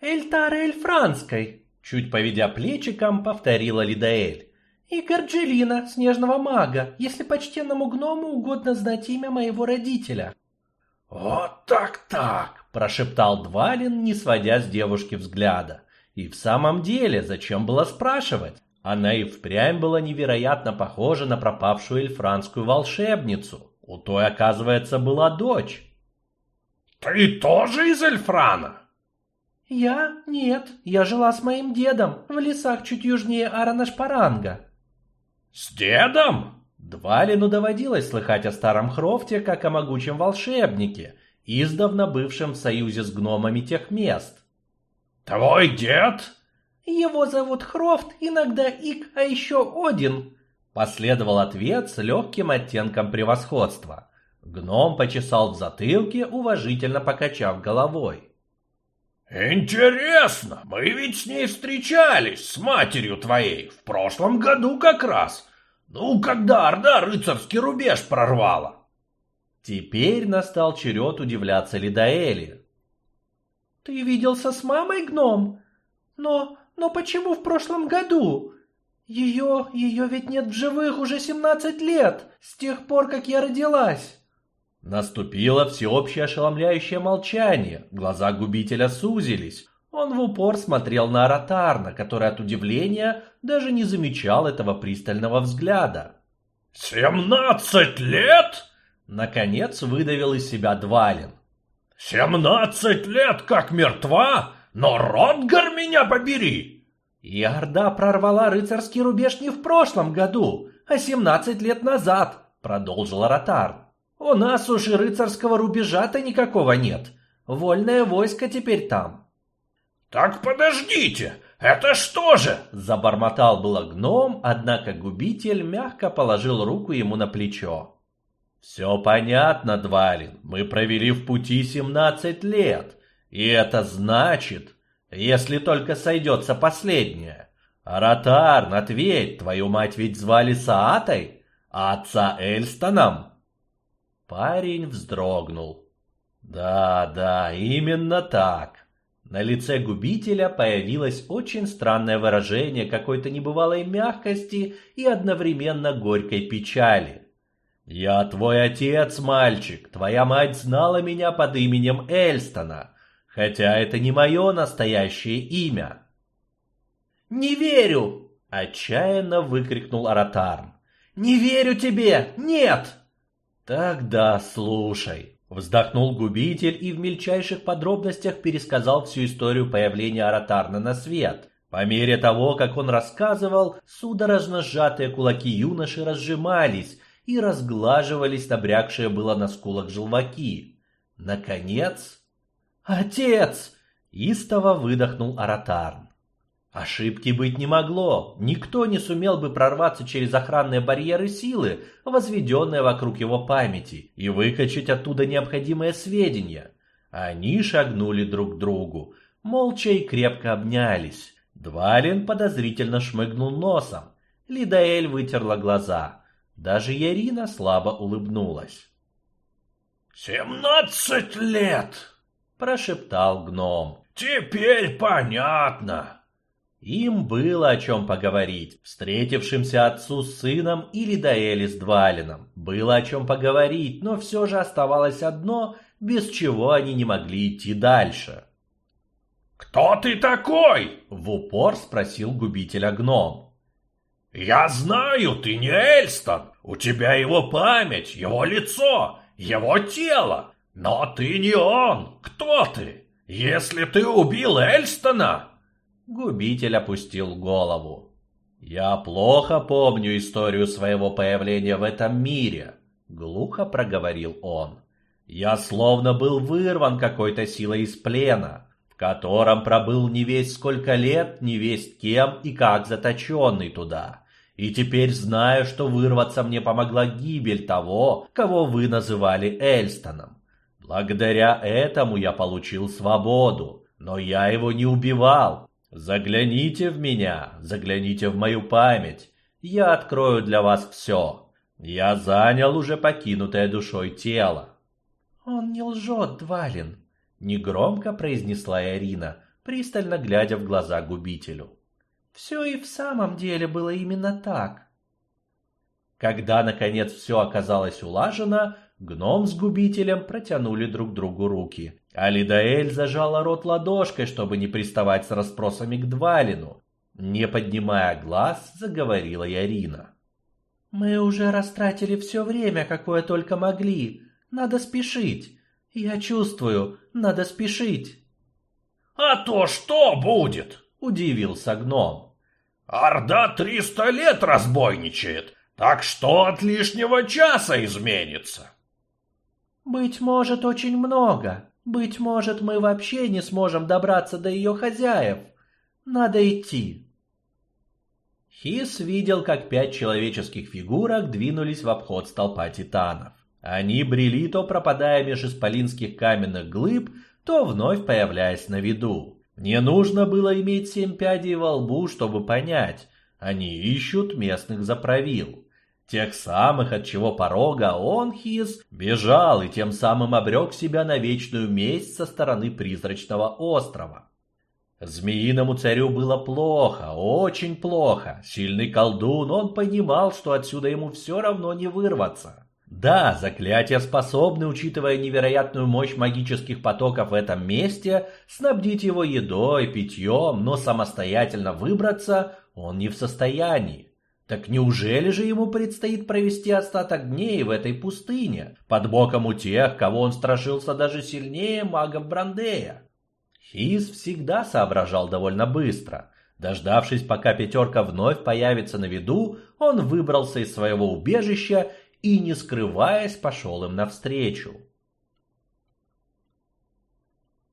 Эльтары Эльфранской, чуть поведя плечиком, повторила Лидаэль. И Горджелина, снежного мага, если почтенному гному угодно знать имя моего родителя. Вот так-так, прошептал Двалин, не сводя с девушки взгляда. И в самом деле, зачем было спрашивать? Она и впрямь была невероятно похожа на пропавшую эльфранскую волшебницу. У той, оказывается, была дочь. «Ты тоже из Эльфрана?» «Я? Нет, я жила с моим дедом в лесах чуть южнее Аранашпаранга». «С дедом?» Двалину доводилось слыхать о старом Хрофте как о могучем волшебнике, издавна бывшем в союзе с гномами тех мест. «Твой дед?» «Его зовут Хрофт, иногда Ик, а еще Один», — последовал ответ с легким оттенком превосходства. Гном почесал в затылке, уважительно покачав головой. «Интересно, мы ведь с ней встречались, с матерью твоей, в прошлом году как раз. Ну, когда Орда рыцарский рубеж прорвала». Теперь настал черед удивляться Лидаэли. «Ты виделся с мамой, гном? Но, но почему в прошлом году? Ее, ее ведь нет в живых уже семнадцать лет, с тех пор, как я родилась». Наступило всеобщее ошеломляющее молчание, глаза губителя сузились. Он в упор смотрел на Аратарна, который от удивления даже не замечал этого пристального взгляда. «Семнадцать лет?» Наконец выдавил из себя Двалин. «Семнадцать лет как мертва? Но Ротгар меня побери!» И Орда прорвала рыцарский рубеж не в прошлом году, а семнадцать лет назад, продолжил Аратарн. У нас уж и рыцарского рубежа-то никакого нет. Вольное войско теперь там. Так подождите, это что же? Забормотал было гном, однако губитель мягко положил руку ему на плечо. Все понятно, Двалин, мы провели в пути семнадцать лет. И это значит, если только сойдется последнее. Аратарн, ответь, твою мать ведь звали Саатой, а отца Эльстоном. Парень вздрогнул. Да, да, именно так. На лице губителя появилось очень странное выражение какой-то небывалой мягкости и одновременно горькой печали. Я твой отец, мальчик. Твоя мать знала меня под именем Эльстона, хотя это не мое настоящее имя. Не верю, отчаянно выкрикнул Аратарн. Не верю тебе. Нет! Тогда слушай. Вздохнул губитель и в мельчайших подробностях пересказал всю историю появления Аратарна на свет. По мере того, как он рассказывал, судорожно сжатые кулаки юноши разжимались и разглаживались набрякшие было на скулах желваки. Наконец... «Отец!» — истово выдохнул Аратарн. Ошибки быть не могло. Никто не сумел бы прорваться через охранные барьеры силы, возведенные вокруг его памяти, и выкачать оттуда необходимые сведения. Они шагнули друг к другу, молча и крепко обнялись. Двалин подозрительно шмыгнул носом. Лидаэль вытерла глаза. Даже Ярина слабо улыбнулась. «Семнадцать лет!» – прошептал гном. «Теперь понятно!» Им было о чем поговорить. Встретившимся отцу с сыном или Даэли с Двалином. Было о чем поговорить, но все же оставалось одно, без чего они не могли идти дальше. «Кто ты такой?» — в упор спросил губителя гном. «Я знаю, ты не Эльстон. У тебя его память, его лицо, его тело. Но ты не он. Кто ты? Если ты убил Эльстона, Губитель опустил голову. «Я плохо помню историю своего появления в этом мире», — глухо проговорил он. «Я словно был вырван какой-то силой из плена, в котором пробыл не весь сколько лет, не весь кем и как заточенный туда. И теперь знаю, что вырваться мне помогла гибель того, кого вы называли Эльстоном. Благодаря этому я получил свободу, но я его не убивал, Загляните в меня, загляните в мою память. Я открою для вас все. Я занял уже покинутое душой тело. Он не лжет, Двалин, негромко произнесла Ирина, пристально глядя в глаза губителю. Все и в самом деле было именно так. Когда, наконец, все оказалось улажено, гном с губителем протянули друг другу руки. А Лидаэль зажала рот ладошкой, чтобы не приставать с расспросами к Двалину. Не поднимая глаз, заговорила Ярина. «Мы уже растратили все время, какое только могли. Надо спешить. Я чувствую, надо спешить». «А то что будет?» – удивился гном. «Орда триста лет разбойничает, так что от лишнего часа изменится?» «Быть может, очень много. Быть может, мы вообще не сможем добраться до ее хозяев. Надо идти». Хис видел, как пять человеческих фигурок двинулись в обход столпа титанов. Они брели, то пропадая меж исполинских каменных глыб, то вновь появляясь на виду. Не нужно было иметь семь пядей во лбу, чтобы понять, они ищут местных заправил. Тех самых, от чего порога он, Хиз, бежал и тем самым обрек себя на вечную месть со стороны призрачного острова. Змеиному царю было плохо, очень плохо. Сильный колдун, он понимал, что отсюда ему все равно не вырваться. Да, заклятия способны, учитывая невероятную мощь магических потоков в этом месте, снабдить его едой, питьем, но самостоятельно выбраться он не в состоянии. Так неужели же ему предстоит провести остаток дней в этой пустыне, под боком у тех, кого он страшился даже сильнее магов Брандея? Хиз всегда соображал довольно быстро. Дождавшись, пока пятерка вновь появится на виду, он выбрался из своего убежища и, не скрываясь, пошел им навстречу.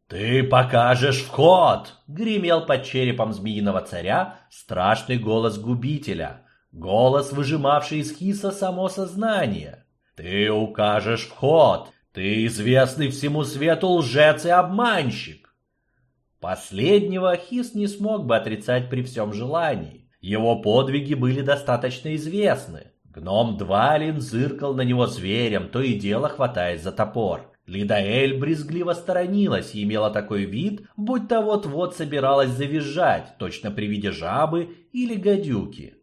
«Ты покажешь вход!» — гремел под черепом змеиного царя страшный голос губителя, голос, выжимавший из Хиса само сознание. «Ты укажешь вход! Ты известный всему свету лжец и обманщик! Последнего Хис не смог бы отрицать при всем желании. Его подвиги были достаточно известны. Гном Двалин зыркал на него зверем, то и дело хватаясь за топор. Лидаэль брезгливо сторонилась и имела такой вид, будто вот-вот собиралась завизжать, точно при виде жабы или гадюки.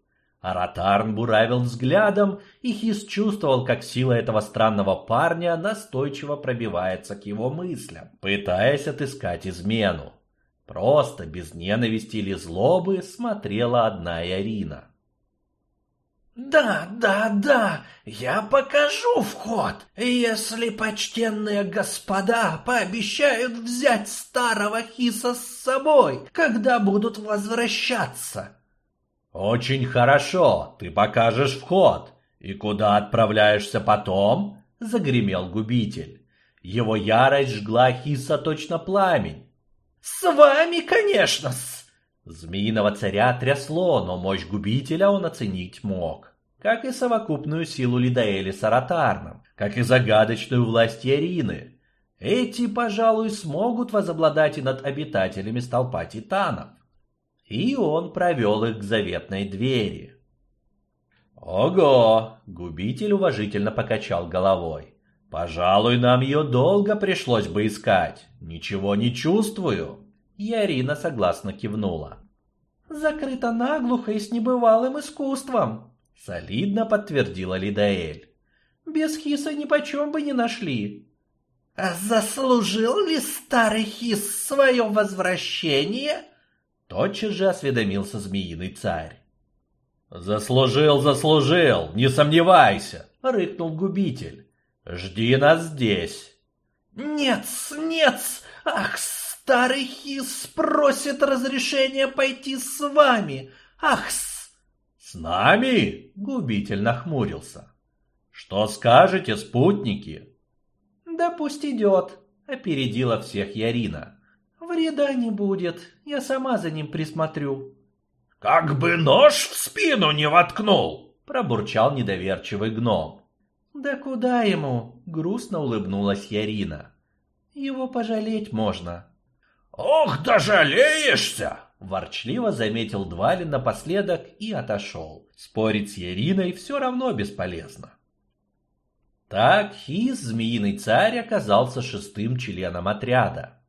Аратарн буравил взглядом, и Хис чувствовал, как сила этого странного парня настойчиво пробивается к его мыслям, пытаясь отыскать измену. Просто, без ненависти или злобы, смотрела одна Ярина. «Да, да, да, я покажу вход, если почтенные господа пообещают взять старого Хиса с собой, когда будут возвращаться». «Очень хорошо, ты покажешь вход. И куда отправляешься потом?» — загремел губитель. Его ярость жгла Хиса точно пламень. «С вами, конечно-с!» Змеиного царя трясло, но мощь губителя он оценить мог. Как и совокупную силу Лидаэли с Аратарном, как и загадочную власть Ярины. Эти, пожалуй, смогут возобладать и над обитателями столпа титанов. И он провел их к заветной двери. «Ого!» — губитель уважительно покачал головой. Пожалуй, нам ее долго пришлось бы искать. Ничего не чувствую. Ярина согласно кивнула. Закрыто наглухо и с небывалым искусством, солидно подтвердила Лидаэль. Без хиса ни почем бы не нашли. А заслужил ли старый хис свое возвращение? Тотчас же осведомился змеиный царь. Заслужил, заслужил, не сомневайся, рыкнул губитель. Жди нас здесь. Нет, нет, ах, старый Хис просит разрешения пойти с вами. Ах, с... С нами? Губитель нахмурился. Что скажете, спутники? Да пусть идет, опередила всех Ярина. Вреда не будет, я сама за ним присмотрю. Как бы нож в спину не воткнул, пробурчал недоверчивый гном. «Да куда ему?» — грустно улыбнулась Ярина. «Его пожалеть можно». «Ох, да жалеешься!» — ворчливо заметил Двалин напоследок и отошел. Спорить с Яриной все равно бесполезно. Так Хиз, змеиный царь, оказался шестым членом отряда.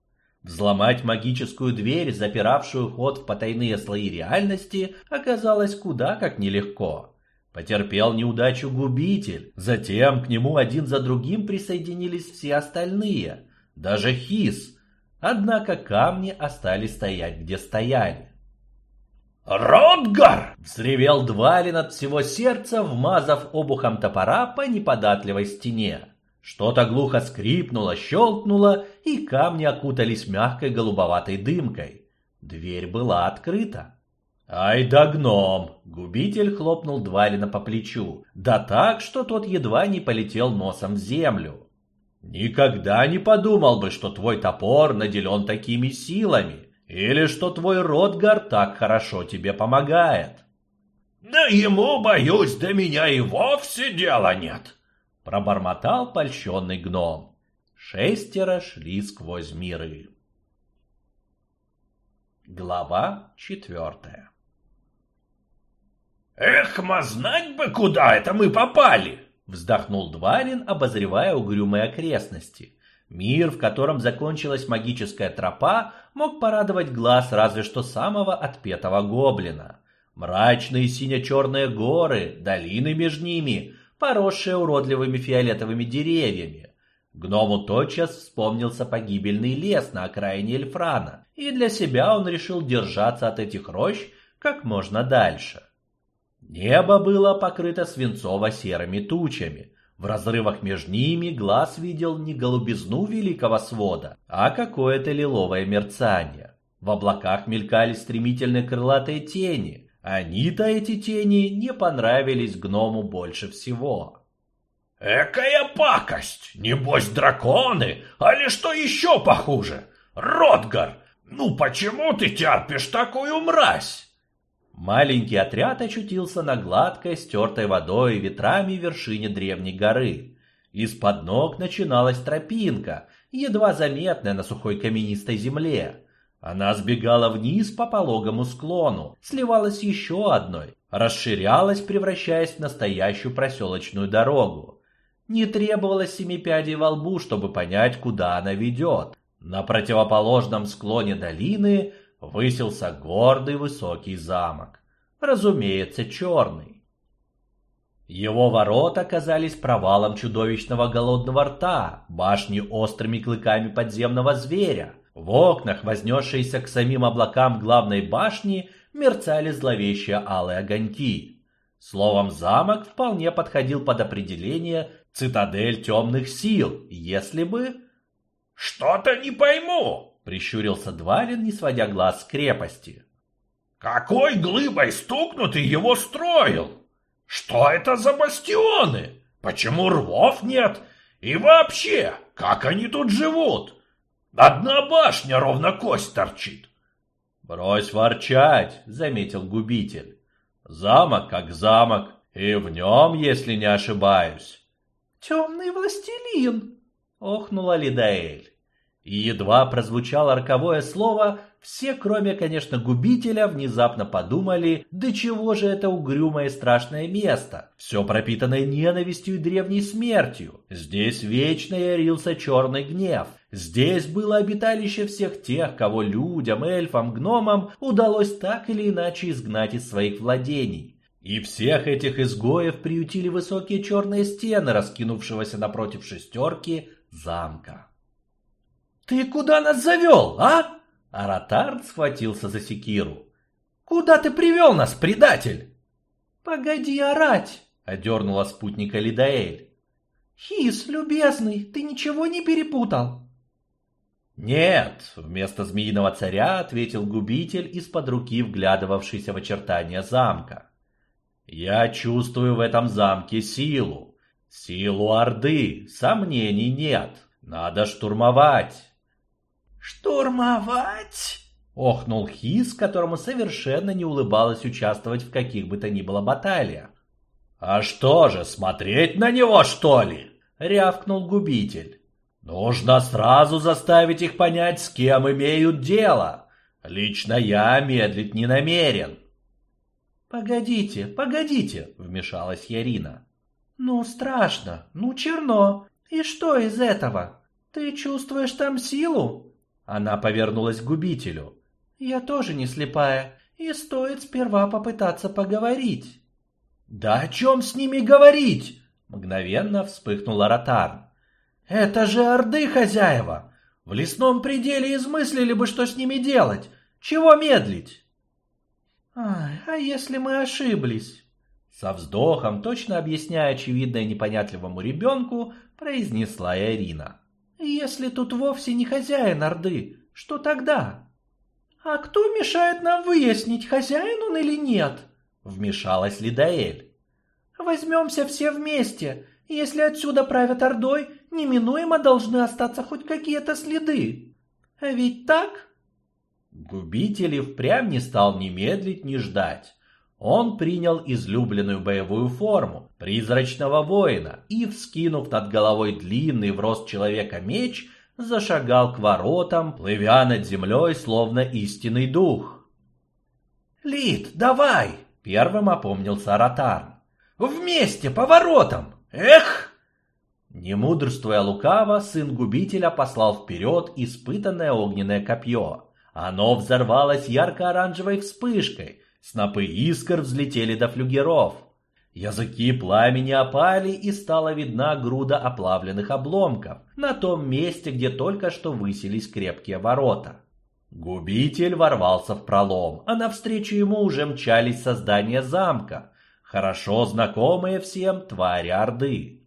Взломать магическую дверь, запиравшую ход в потайные слои реальности, оказалось куда как нелегко. Потерпел неудачу губитель, затем к нему один за другим присоединились все остальные, даже Хис. Однако камни остались стоять, где стояли. «Ротгар!» — взревел Двалин от всего сердца, вмазав обухом топора по неподатливой стене. Что-то глухо скрипнуло, щелкнуло, и камни окутались мягкой голубоватой дымкой. Дверь была открыта. «Ай да гном!» — губитель хлопнул Двалина по плечу, да так, что тот едва не полетел носом в землю. «Никогда не подумал бы, что твой топор наделен такими силами, или что твой Ротгар так хорошо тебе помогает». «Да ему, боюсь, до меня и вовсе дела нет», Пробормотал польщенный гном. Шестеро шли сквозь миры. Глава четвертая «Эх, знать бы, куда это мы попали!» Вздохнул Дварин, обозревая угрюмые окрестности. Мир, в котором закончилась магическая тропа, мог порадовать глаз разве что самого отпетого гоблина. Мрачные сине-черные горы, долины между ними, поросшая уродливыми фиолетовыми деревьями. Гному тотчас вспомнился погибельный лес на окраине Эльфрана, и для себя он решил держаться от этих рощ как можно дальше. Небо было покрыто свинцово-серыми тучами. В разрывах между ними глаз видел не голубизну великого свода, а какое-то лиловое мерцание. В облаках мелькали стремительные крылатые тени, они-то эти тени не понравились гному больше всего. «Экая пакость! Небось драконы, али что еще похуже? Ротгар, ну почему ты терпишь такую мразь?» Маленький отряд очутился на гладкой, стертой водой и ветрами вершине древней горы. Из-под ног начиналась тропинка, едва заметная на сухой каменистой земле. Она сбегала вниз по пологому склону, сливалась еще одной, расширялась, превращаясь в настоящую проселочную дорогу. Не требовалось семи пядей во лбу, чтобы понять, куда она ведет. На противоположном склоне долины высился гордый высокий замок. Разумеется, черный. Его ворота оказались провалом чудовищного голодного рта, башни острыми клыками подземного зверя, в окнах, вознесшиеся к самим облакам главной башни, мерцали зловещие алые огоньки. Словом, замок вполне подходил под определение «цитадель темных сил», если бы... «Что-то не пойму!» — прищурился Дварин, не сводя глаз с крепости. «Какой глыбой стукнутый его строил? Что это за бастионы? Почему рвов нет? И вообще, как они тут живут?» Одна башня ровно кость торчит. Брось ворчать, заметил губитель. Замок как замок, и в нем, если не ошибаюсь. Темный властелин, охнула Лидаэль. И едва прозвучало роковое слово, все, кроме, конечно, губителя, внезапно подумали, да чего же это угрюмое и страшное место, все пропитанное ненавистью и древней смертью. Здесь вечно ярился черный гнев. Здесь было обиталище всех тех, кого людям, эльфам, гномам удалось так или иначе изгнать из своих владений. И всех этих изгоев приютили высокие черные стены, раскинувшегося напротив шестерки замка. «Ты куда нас завел, а?» Аратард схватился за секиру. «Куда ты привел нас, предатель?» «Погоди орать!» — одернула спутника Лидаэль. «Хис, любезный, ты ничего не перепутал?» «Нет», — вместо змеиного царя ответил губитель из-под руки, вглядывавшийся в очертания замка. «Я чувствую в этом замке силу. Силу Орды, сомнений нет. Надо штурмовать». «Штурмовать?» — охнул Хис, которому совершенно не улыбалось участвовать в каких бы то ни было баталиях. «А что же, смотреть на него, что ли?» — рявкнул губитель. «Нужно сразу заставить их понять, с кем имеют дело. Лично я медлить не намерен». «Погодите, погодите», — вмешалась Ярина. «Ну, страшно, ну, черно. И что из этого? Ты чувствуешь там силу? Она повернулась к губителю. «Я тоже не слепая, и стоит сперва попытаться поговорить». «Да о чем с ними говорить?» Мгновенно вспыхнул Аратарн. «Это же Орды хозяева! В лесном пределе измыслили бы, что с ними делать! Чего медлить?» «Ай, а если мы ошиблись?» Со вздохом, точно объясняя очевидное непонятливому ребенку, произнесла Ирина. «Если тут вовсе не хозяин Орды, что тогда?» «А кто мешает нам выяснить, хозяин он или нет?» Вмешалась Лидаэль. «Возьмемся все вместе. Если отсюда правят Ордой, неминуемо должны остаться хоть какие-то следы. А ведь так?» Губитель и впрямь не стал ни медлить, ни ждать. Он принял излюбленную боевую форму призрачного воина и, вскинув над головой длинный в рост человека меч, зашагал к воротам, плывя над землей, словно истинный дух. «Лид, давай!» — первым опомнился Аратарн. «Вместе, по воротам! Эх!» Не мудрствуя лукаво, сын губителя послал вперед испытанное огненное копье. Оно взорвалось ярко-оранжевой вспышкой, снопы искр взлетели до флюгеров. Языки пламени опали, и стала видна груда оплавленных обломков на том месте, где только что высились крепкие ворота. Губитель ворвался в пролом, а навстречу ему уже мчались создания замка, хорошо знакомые всем твари Орды.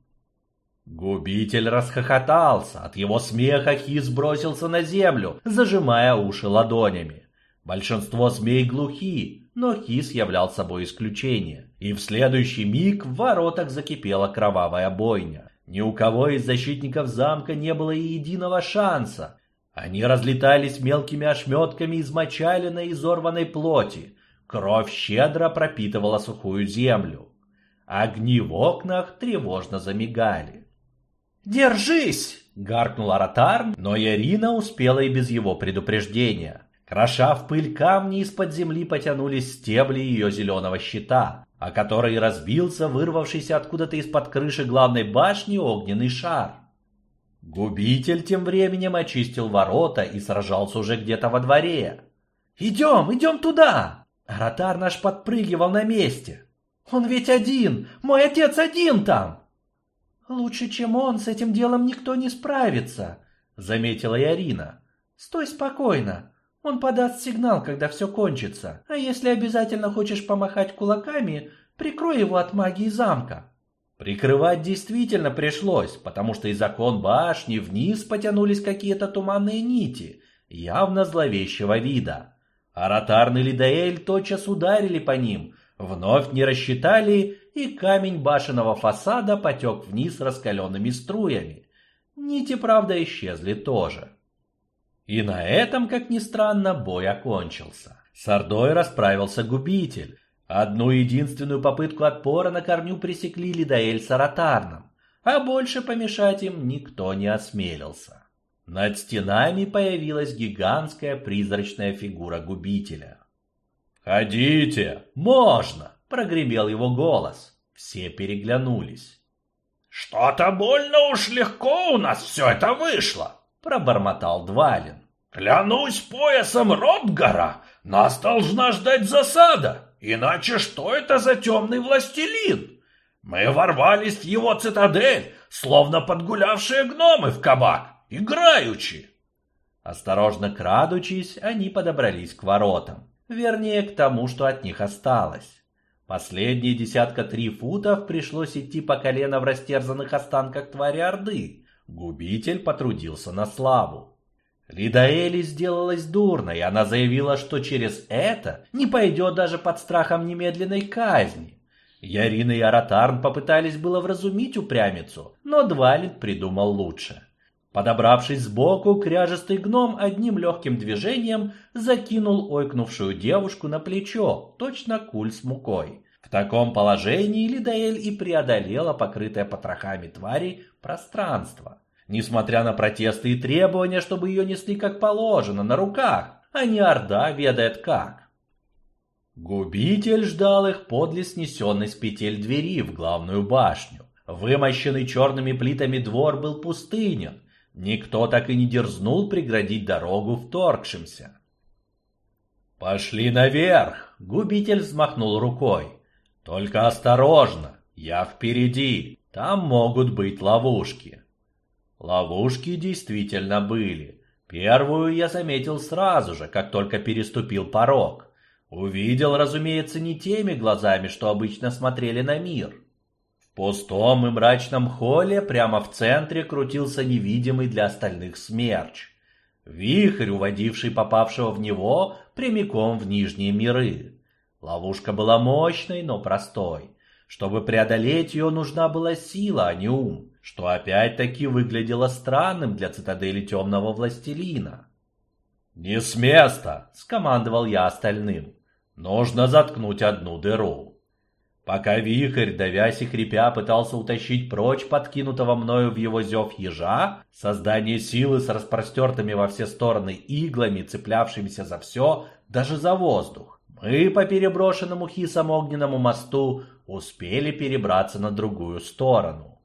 Губитель расхохотался, от его смеха Хис бросился на землю, зажимая уши ладонями. Большинство змей глухи, но Хис являл собой исключение. И в следующий миг в воротах закипела кровавая бойня. Ни у кого из защитников замка не было и единого шанса. Они разлетались мелкими ошметками измочаленной и изорванной плоти. Кровь щедро пропитывала сухую землю. Огни в окнах тревожно замигали. «Держись!» — гаркнул Аратарн, но Ярина успела и без его предупреждения. Кроша в пыль камни, из-под земли потянулись стебли ее зеленого щита, о который разбился вырвавшийся откуда-то из-под крыши главной башни огненный шар. Губитель тем временем очистил ворота и сражался уже где-то во дворе. «Идем, идем туда!» Аратар наш подпрыгивал на месте. «Он ведь один! Мой отец один там!» «Лучше, чем он, с этим делом никто не справится», — заметила Ярина. «Стой спокойно. Он подаст сигнал, когда все кончится. А если обязательно хочешь помахать кулаками, прикрой его от магии замка. Прикрывать действительно пришлось, потому что из окон башни вниз потянулись какие-то туманные нити, явно зловещего вида. Аратарн и Лидаэль тотчас ударили по ним, вновь не рассчитали, и камень башенного фасада потек вниз раскаленными струями. Нити, правда, исчезли тоже. И на этом, как ни странно, бой окончился. С Ордой расправился губитель. Одну единственную попытку отпора на корню пресекли Лидаэль с Аратарном, а больше помешать им никто не осмелился. Над стенами появилась гигантская призрачная фигура губителя. «Ходите! Можно!» — прогремел его голос. Все переглянулись. «Что-то больно уж легко у нас все это вышло!» Пробормотал Двалин. Клянусь поясом Ротгара, нас должна ждать засада, иначе что это за темный властелин? Мы ворвались в его цитадель, словно подгулявшие гномы в кабак, играючи. Осторожно крадучись, они подобрались к воротам, вернее, к тому, что от них осталось. Последние десятка три футов пришлось идти по колено в растерзанных останках твари Орды, Губитель потрудился на славу. Лидаэли сделалась дурно, и она заявила, что через это не пойдет даже под страхом немедленной казни. Ярина и Аратарн попытались было вразумить упрямицу, но Двалин придумал лучше. Подобравшись сбоку, кряжестый гном одним легким движением закинул ойкнувшую девушку на плечо, точно куль с мукой. В таком положении Лидаэль и преодолела покрытое потрохами твари пространство. Несмотря на протесты и требования, чтобы ее несли как положено, на руках, а не Орда ведает как. Губитель ждал их подле снесенной с петель двери в главную башню. Вымощенный черными плитами двор был пустынен. Никто так и не дерзнул преградить дорогу вторгшимся. «Пошли наверх!» — губитель взмахнул рукой. «Только осторожно! Я впереди! Там могут быть ловушки!» Ловушки действительно были. Первую я заметил сразу же, как только переступил порог. Увидел, разумеется, не теми глазами, что обычно смотрели на мир. В пустом и мрачном холле прямо в центре крутился невидимый для остальных смерч. Вихрь, уводивший попавшего в него прямиком в нижние миры. Ловушка была мощной, но простой. Чтобы преодолеть ее, нужна была сила, а не ум, что опять-таки выглядело странным для цитадели темного властелина. «Не с места!» — скомандовал я остальным. «Нужно заткнуть одну дыру». Пока вихрь, давясь и хрипя, пытался утащить прочь подкинутого мною в его зев ежа, создание силы с распростертыми во все стороны иглами, цеплявшимися за все, даже за воздух, мы по переброшенному хисом огненному мосту успели перебраться на другую сторону.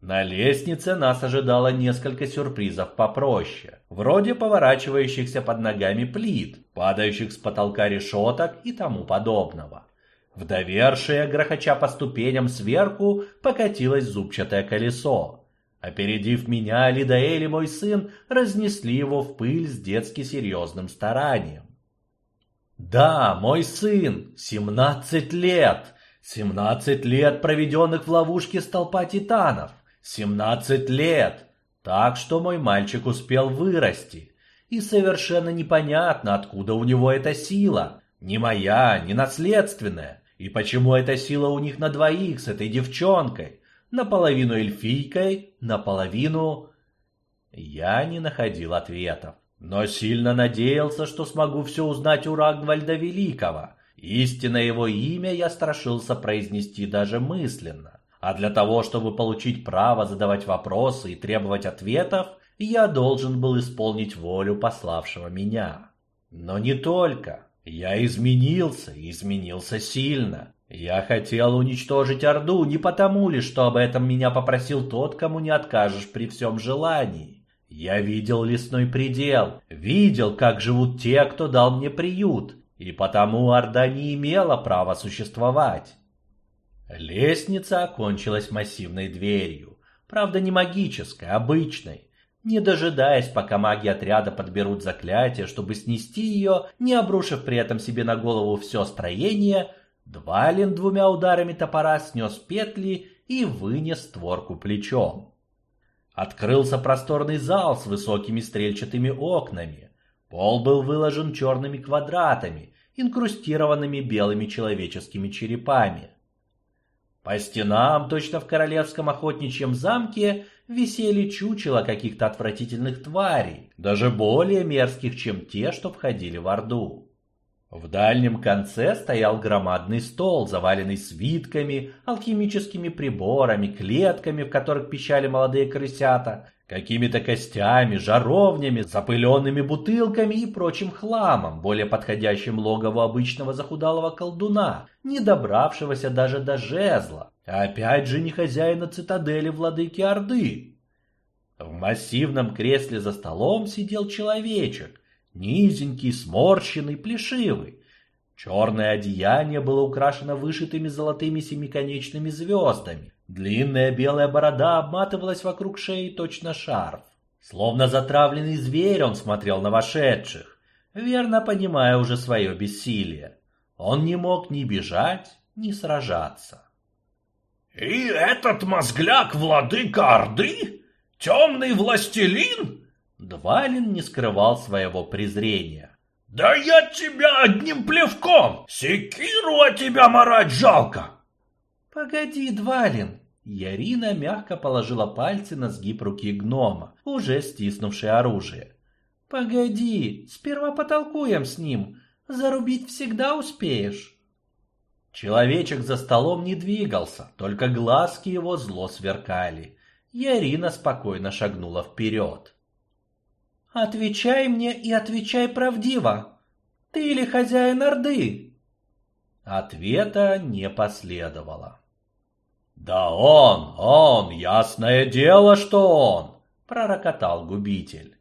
На лестнице нас ожидало несколько сюрпризов попроще, вроде поворачивающихся под ногами плит, падающих с потолка решеток и тому подобного. В довершие, грохоча по ступеням сверху, покатилось зубчатое колесо. Опередив меня, Лидаэль и мой сын разнесли его в пыль с детски серьезным старанием. Да, мой сын, семнадцать лет, семнадцать лет, проведенных в ловушке столпа титанов, семнадцать лет, так что мой мальчик успел вырасти, и совершенно непонятно, откуда у него эта сила, не моя, не наследственная, и почему эта сила у них на двоих с этой девчонкой? Наполовину эльфийкой, наполовину... Я не находил ответов, но сильно надеялся, что смогу все узнать у Рагнвальда Великого. Истинное его имя я страшился произнести даже мысленно. А для того, чтобы получить право задавать вопросы и требовать ответов, я должен был исполнить волю пославшего меня. Но не только. Я изменился, изменился сильно. Я хотел уничтожить Орду не потому ли, что об этом меня попросил тот, кому не откажешь при всем желании. Я видел лесной предел, видел, как живут те, кто дал мне приют, и потому Орда не имела права существовать. Лестница окончилась массивной дверью, правда не магической, обычной, не дожидаясь, пока маги отряда подберут заклятие, чтобы снести ее, не обрушив при этом себе на голову все строение, Двалин двумя ударами топора снес петли и вынес створку плечом. Открылся просторный зал с высокими стрельчатыми окнами. Пол был выложен черными квадратами, инкрустированными белыми человеческими черепами. По стенам, точно в королевском охотничьем замке, висели чучела каких-то отвратительных тварей, даже более мерзких, чем те, что входили в Орду. В дальнем конце стоял громадный стол, заваленный свитками, алхимическими приборами, клетками, в которых пищали молодые крысята, какими-то костями, жаровнями, запыленными бутылками и прочим хламом, более подходящим логову обычного захудалого колдуна, не добравшегося даже до жезла, опять же не хозяина цитадели владыки Орды. В массивном кресле за столом сидел человечек, низенький, сморщенный, плешивый. Черное одеяние было украшено вышитыми золотыми семиконечными звездами. Длинная белая борода обматывалась вокруг шеи точно шарф. Словно затравленный зверь он смотрел на вошедших, верно понимая уже свое бессилие. Он не мог ни бежать, ни сражаться. «И этот мозгляк владыка Орды? Темный властелин?» Двалин не скрывал своего презрения. «Да я тебя одним плевком! Секиру от тебя марать жалко!» «Погоди, Двалин!» Ярина мягко положила пальцы на сгиб руки гнома, уже стиснувший оружие. «Погоди, сперва потолкуем с ним. Зарубить всегда успеешь». Человечек за столом не двигался, только глазки его зло сверкали. Ярина спокойно шагнула вперед. «Отвечай мне и отвечай правдиво. Ты или хозяин Орды?» Ответа не последовало. «Да он, он, ясное дело, что он!» пророкотал губитель.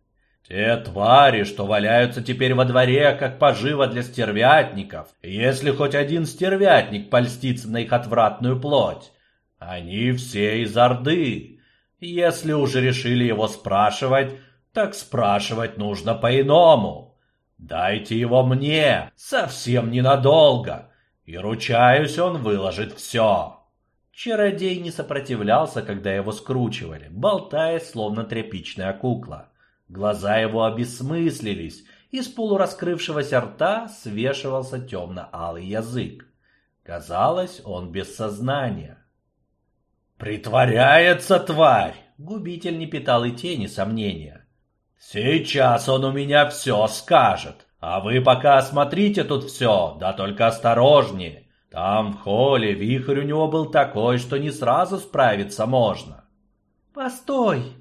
Те твари, что валяются теперь во дворе, как поживо для стервятников, если хоть один стервятник польстится на их отвратную плоть, они все из Орды. Если уже решили его спрашивать, так спрашивать нужно по-иному. Дайте его мне, совсем ненадолго, и ручаюсь, он выложит все. Чародей не сопротивлялся, когда его скручивали, болтая, словно тряпичная кукла. Глаза его обесмыслились, из полураскрывшегося рта свешивался темно-алый язык. Казалось, он без сознания. «Притворяется, тварь!» Губитель не питал и тени сомнения. «Сейчас он у меня все скажет, а вы пока осмотрите тут все, да только осторожнее. Там в холле вихрь у него был такой, что не сразу справиться можно». «Постой!»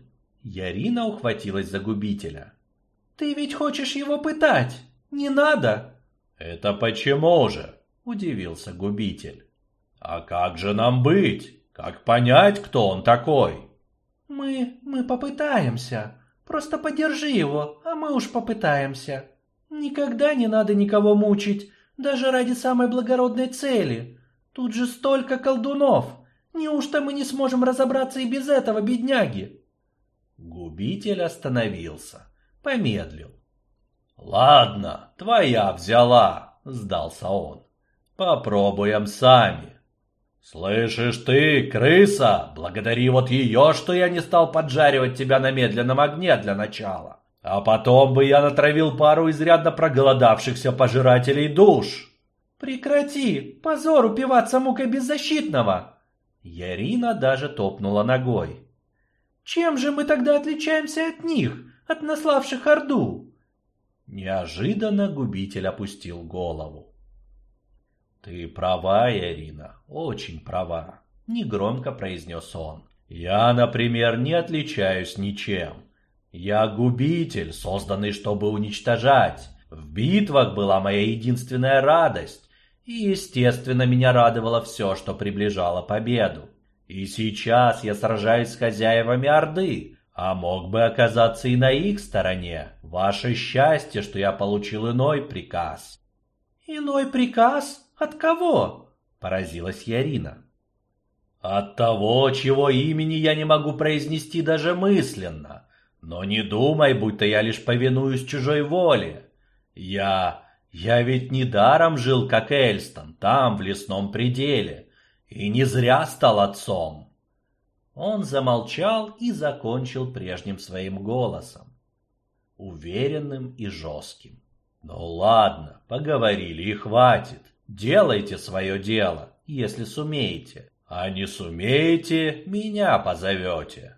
Ярина ухватилась за губителя. «Ты ведь хочешь его пытать? Не надо!» «Это почему же?» – удивился губитель. «А как же нам быть?» Как понять, кто он такой? Мы... мы попытаемся. Просто подержи его, а мы уж попытаемся. Никогда не надо никого мучить, даже ради самой благородной цели. Тут же столько колдунов. Неужто мы не сможем разобраться и без этого, бедняги? Губитель остановился, помедлил. Ладно, твоя взяла, сдался он. Попробуем сами. «Слышишь ты, крыса, благодари вот ее, что я не стал поджаривать тебя на медленном огне для начала. А потом бы я натравил пару изрядно проголодавшихся пожирателей душ». «Прекрати! Позор упиваться мукой беззащитного!» Ярина даже топнула ногой. «Чем же мы тогда отличаемся от них, от наславших Орду?» Неожиданно губитель опустил голову. «Ты права, Ирина, очень права», — негромко произнес он. «Я, например, не отличаюсь ничем. Я губитель, созданный, чтобы уничтожать. В битвах была моя единственная радость, и, естественно, меня радовало все, что приближало победу. И сейчас я сражаюсь с хозяевами Орды, а мог бы оказаться и на их стороне. Ваше счастье, что я получил иной приказ». «Иной приказ?» От кого? Поразилась Ярина. От того, чего имени я не могу произнести даже мысленно. Но не думай, будто я лишь повинуюсь чужой воле. Я... я ведь не даром жил, как Эльстон, там, в лесном пределе. И не зря стал отцом. Он замолчал и закончил прежним своим голосом. Уверенным и жестким. Ну ладно, поговорили и хватит. Делайте свое дело, если сумеете. А не сумеете, меня позовете.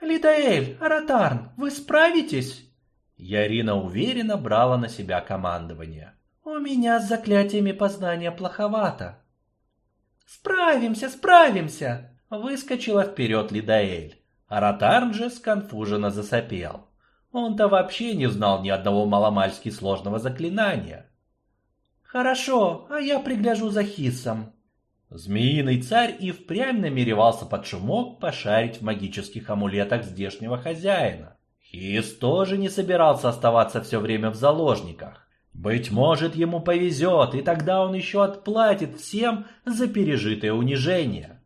Лидаэль, Аратарн, вы справитесь? Ярина уверенно брала на себя командование. У меня с заклятиями познания плоховато. Справимся, справимся! Выскочила вперед Лидаэль. Аратарн же сконфуженно засопел. Он-то вообще не знал ни одного маломальски сложного заклинания. «Хорошо, а я пригляжу за Хисом». Змеиный царь и впрямь намеревался под шумок пошарить в магических амулетах здешнего хозяина. Хис тоже не собирался оставаться все время в заложниках. Быть может, ему повезет, и тогда он еще отплатит всем за пережитое унижение.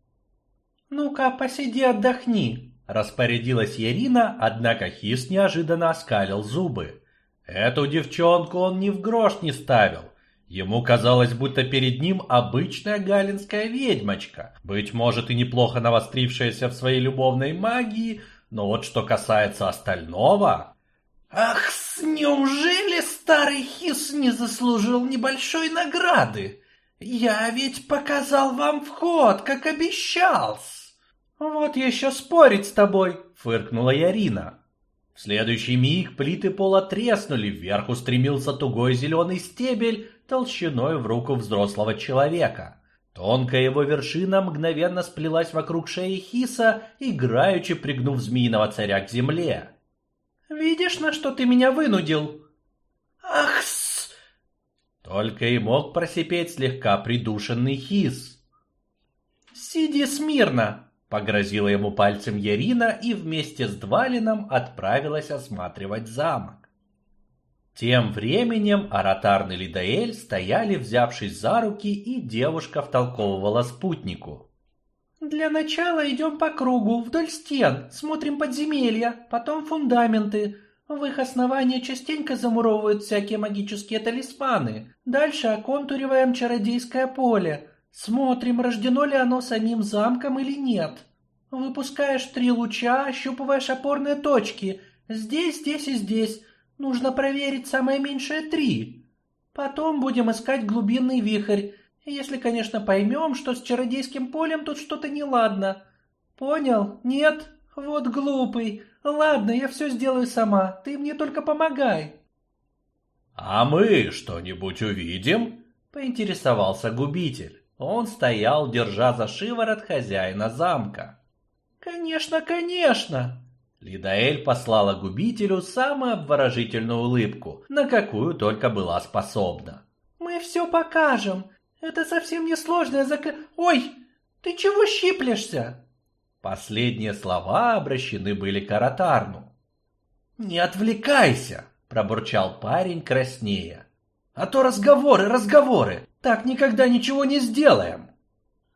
«Ну-ка, посиди, отдохни», — распорядилась Ярина, однако Хис неожиданно оскалил зубы. Эту девчонку он ни в грош не ставил. Ему казалось, будто перед ним обычная галинская ведьмочка, быть может и неплохо навострившаяся в своей любовной магии, но вот что касается остального... «Ах, неужели старый Хис не заслужил небольшой награды? Я ведь показал вам вход, как обещал «Вот еще спорить с тобой!» — фыркнула Ярина. В следующий миг плиты пола треснули, вверх устремился тугой зеленый стебель, толщиной в руку взрослого человека. Тонкая его вершина мгновенно сплелась вокруг шеи Хиса, играючи пригнув змеиного царя к земле. «Видишь, на что ты меня вынудил?» «Ах-с!» Только и мог просипеть слегка придушенный Хис. «Сиди смирно!» Погрозила ему пальцем Ярина и вместе с Двалином отправилась осматривать замок. Тем временем Аратарн и Лидаэль стояли, взявшись за руки, и девушка втолковывала спутнику. «Для начала идем по кругу, вдоль стен, смотрим подземелья, потом фундаменты. В их основании частенько замуровывают всякие магические талисманы. Дальше оконтуриваем чародейское поле, Смотрим, рождено ли оно самим замком или нет. Выпускаешь три луча, ощупываешь опорные точки. Здесь, здесь и здесь. Нужно проверить самое меньшее три. Потом будем искать глубинный вихрь. Если, конечно, поймем, что с чародейским полем тут что-то неладно. Понял? Нет? Вот глупый. Ладно, я все сделаю сама. Ты мне только помогай. А мы что-нибудь увидим? Поинтересовался губитель. Он стоял, держа за шиворот хозяина замка. «Конечно, конечно!» Лидаэль послала губителю самую обворожительную улыбку, на какую только была способна. «Мы все покажем. Это совсем не сложное зак... Ой, ты чего щиплешься?» Последние слова обращены были к Аратарну. «Не отвлекайся!» – пробурчал парень краснея. «А то разговоры, разговоры! Так никогда ничего не сделаем.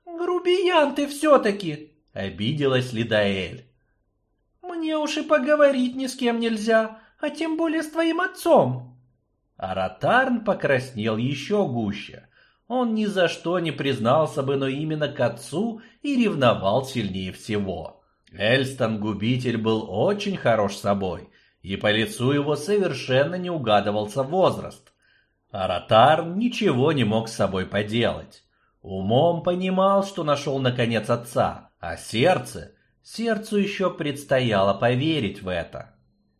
Грубиян ты все-таки, обиделась Лидаэль. Мне уж и поговорить ни с кем нельзя, а тем более с твоим отцом. Аратарн покраснел еще гуще. Он ни за что не признался бы, но именно к отцу и ревновал сильнее всего. Эльстон-губитель был очень хорош собой, и по лицу его совершенно не угадывался возраст. Аратар ничего не мог с собой поделать. Умом понимал, что нашел наконец отца, а сердце, сердцу еще предстояло поверить в это.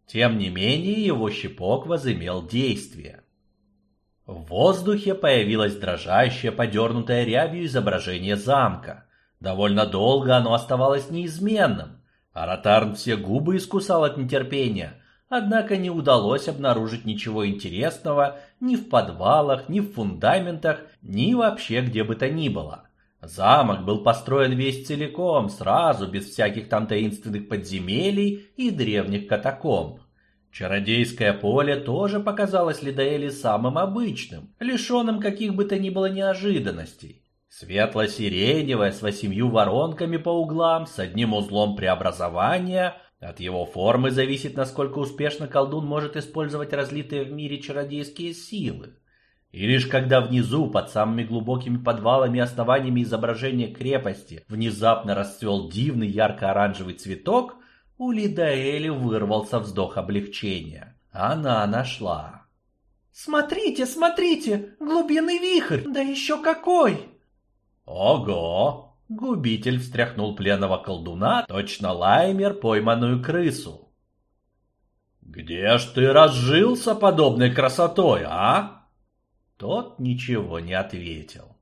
Тем не менее его щепок возымел действие. В воздухе появилось дрожащее, подернутое рябью изображение замка. Довольно долго оно оставалось неизменным. Аратарн все губы искусал от нетерпения, Однако не удалось обнаружить ничего интересного ни в подвалах, ни в фундаментах, ни вообще где бы то ни было. Замок был построен весь целиком, сразу, без всяких там таинственных подземелий и древних катакомб. Чародейское поле тоже показалось Лидаэли самым обычным, лишенным каких бы то ни было неожиданностей. Светло-сиреневое с восемью воронками по углам, с одним узлом преобразования, от его формы зависит, насколько успешно колдун может использовать разлитые в мире чародейские силы. И лишь когда внизу, под самыми глубокими подвалами и основаниями изображения крепости, внезапно расцвел дивный ярко-оранжевый цветок, у Лидаэли вырвался вздох облегчения. Она нашла. «Смотрите, смотрите! Глубинный вихрь! Да еще какой!» «Ого! Губитель встряхнул пленного колдуна, точно лаймер пойманную крысу. «Где ж ты разжился подобной красотой, а?» Тот ничего не ответил.